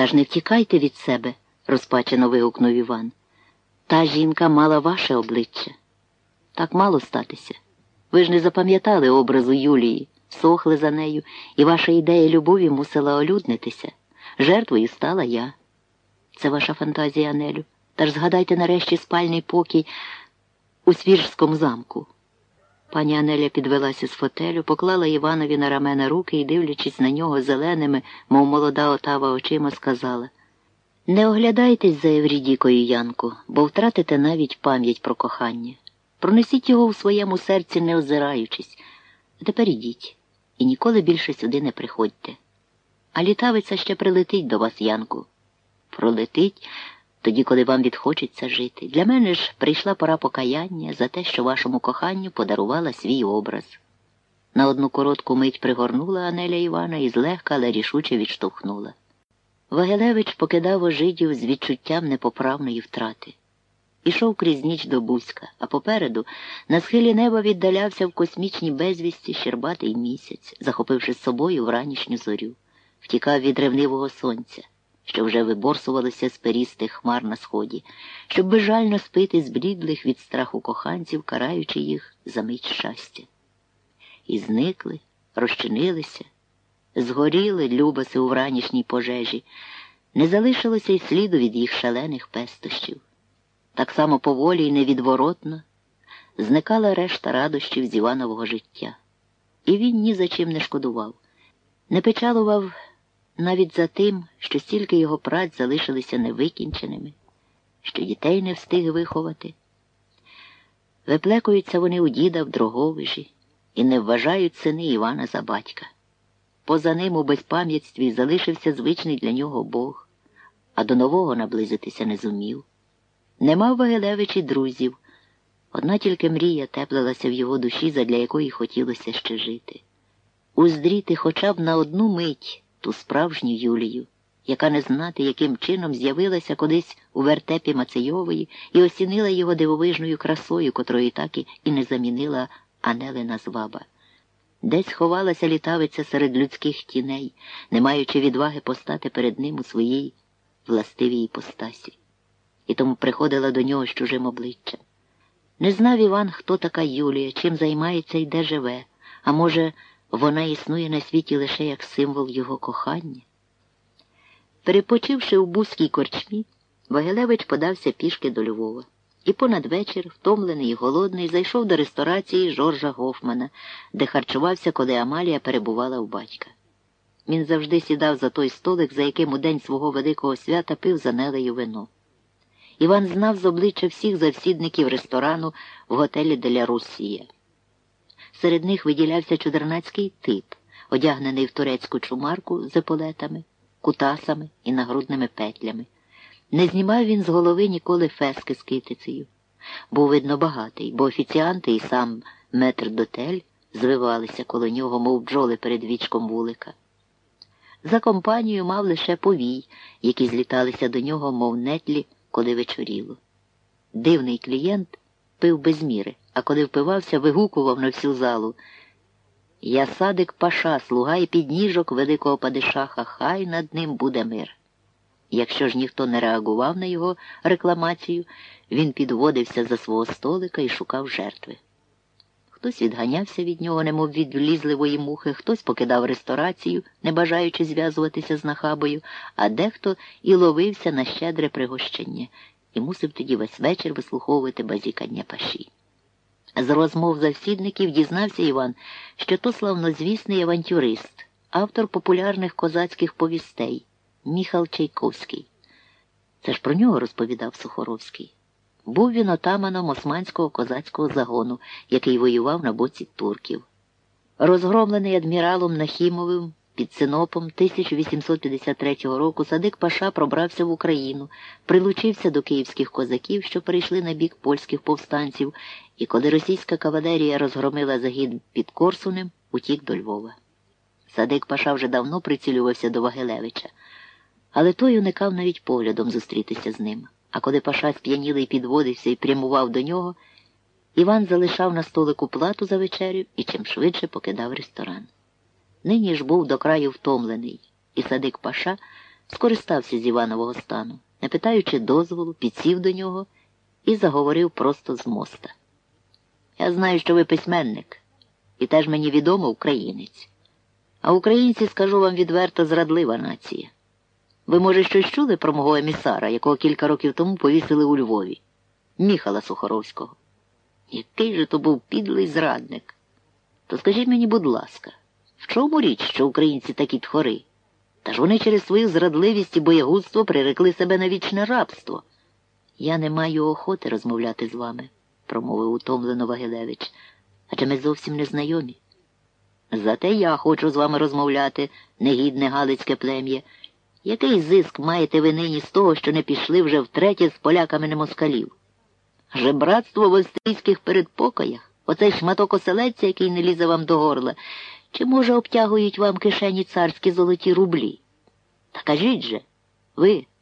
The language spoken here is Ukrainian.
Та ж не втікайте від себе, розпачено вигукнув Іван. Та жінка мала ваше обличчя. Так мало статися. Ви ж не запам'ятали образу Юлії, сохли за нею, і ваша ідея любові мусила олюднитися. Жертвою стала я. Це ваша фантазія, Анелю. Та ж згадайте нарешті спальний покій у Свіржському замку. Пані Анеля підвелася з фотелю, поклала Іванові на рамена руки і, дивлячись на нього зеленими, мов молода отава очима, сказала Не оглядайтесь за Еврідікою, Янку, бо втратите навіть пам'ять про кохання. Пронесіть його у своєму серці, не озираючись. А тепер ідіть і ніколи більше сюди не приходьте. А літавиця ще прилетить до вас, Янку. Пролетить тоді, коли вам відхочеться жити. Для мене ж прийшла пора покаяння за те, що вашому коханню подарувала свій образ. На одну коротку мить пригорнула Анеля Івана і злегка, але рішуче відштовхнула. Вагелевич покидав ожидів з відчуттям непоправної втрати. Ішов крізь ніч до Бузька, а попереду на схилі неба віддалявся в космічній безвісті щербатий місяць, захопивши з собою вранішню зорю, втікав від ревнивого сонця що вже виборсувалися з перістих хмар на сході, щоб безжально спити з блідлих від страху коханців, караючи їх за мить щастя. І зникли, розчинилися, згоріли любаси у вранішній пожежі, не залишилося й сліду від їх шалених пестощів. Так само поволі і невідворотно зникала решта радощів з Іванового життя. І він ні за чим не шкодував, не печалував навіть за тим, що стільки його праць залишилися невикінченими, що дітей не встиг виховати. Виплекуються вони у діда в Дроговижі і не вважають сини Івана за батька. Поза ним у безпам'ятстві залишився звичний для нього Бог, а до нового наблизитися не зумів. Не мав Вагилевич і друзів, одна тільки мрія теплилася в його душі, задля якої хотілося ще жити. Уздріти хоча б на одну мить ту справжню Юлію, яка не знати, яким чином з'явилася кудись у вертепі Мацейової і осінила його дивовижною красою, котрої так і не замінила Анелина зваба. Десь ховалася літавиця серед людських тіней, не маючи відваги постати перед ним у своїй властивій іпостасі. І тому приходила до нього з чужим обличчям. Не знав Іван, хто така Юлія, чим займається і де живе, а може, вона існує на світі лише як символ його кохання. Перепочивши у бузькій корчмі, Вагелевич подався пішки до Львова і понад вечір, втомлений і голодний, зайшов до ресторації Жоржа Гофмана, де харчувався, коли Амалія перебувала у батька. Він завжди сідав за той столик, за яким у день свого великого свята пив за нелею вино. Іван знав з обличчя всіх завсідників ресторану в готелі Деля Русія. Серед них виділявся чудернацький тип, одягнений в турецьку чумарку з еполетами, кутасами і нагрудними петлями. Не знімав він з голови ніколи фески з китицею. Був, видно, багатий, бо офіціанти і сам метр дотель звивалися коло нього, мов бджоли перед вічком вулика. За компанію мав лише повій, які зліталися до нього, мов нетлі, коли вечоріло. Дивний клієнт пив без міри а коли впивався, вигукував на всю залу. Я садик паша, слуга і підніжок великого падишаха, хай над ним буде мир. Якщо ж ніхто не реагував на його рекламацію, він підводився за свого столика і шукав жертви. Хтось відганявся від нього, немов від влізливої мухи, хтось покидав ресторацію, не бажаючи зв'язуватися з нахабою, а дехто і ловився на щедре пригощення і мусив тоді весь вечір вислуховувати базікання паші. З розмов завсідників дізнався Іван, що то славнозвісний авантюрист, автор популярних козацьких повістей Міхал Чайковський. Це ж про нього розповідав Сухоровський. Був він отаманом османського козацького загону, який воював на боці турків. Розгромлений адміралом Нахімовим під Синопом 1853 року Садик Паша пробрався в Україну, прилучився до київських козаків, що перейшли на бік польських повстанців, і коли російська кавалерія розгромила загін під Корсунем, утік до Львова. Садик Паша вже давно прицілювався до Вагилевича, але той уникав навіть поглядом зустрітися з ним. А коли Паша сп'янілий підводився і прямував до нього, Іван залишав на столику плату за вечерю і чим швидше покидав ресторан. Нині ж був до краю втомлений, і садик Паша скористався з Іванового стану, не питаючи дозволу, підсів до нього і заговорив просто з моста. Я знаю, що ви письменник, і теж мені відомо українець. А українці, скажу вам відверто, зрадлива нація. Ви, може, щось чули про мого емісара, якого кілька років тому повісили у Львові, Міхала Сухоровського. Який же то був підлий зрадник. То скажіть мені, будь ласка, в чому річ, що українці такі тхори? Та ж вони через свою зрадливість і боягузтво прирекли себе на вічне рабство. Я не маю охоти розмовляти з вами, промовив утомлено Вагилевич, адже ми зовсім не знайомі. Зате я хочу з вами розмовляти, негідне галицьке плем'я. Який зиск маєте ви нині з того, що не пішли вже втретє з поляками на москалів? Жебратство в австрійських передпокоях, оцей шматок оселедця, який не лізе вам до горла, чи, може, обтягують вам кишені царські золоті рублі? Та кажіть же, ви,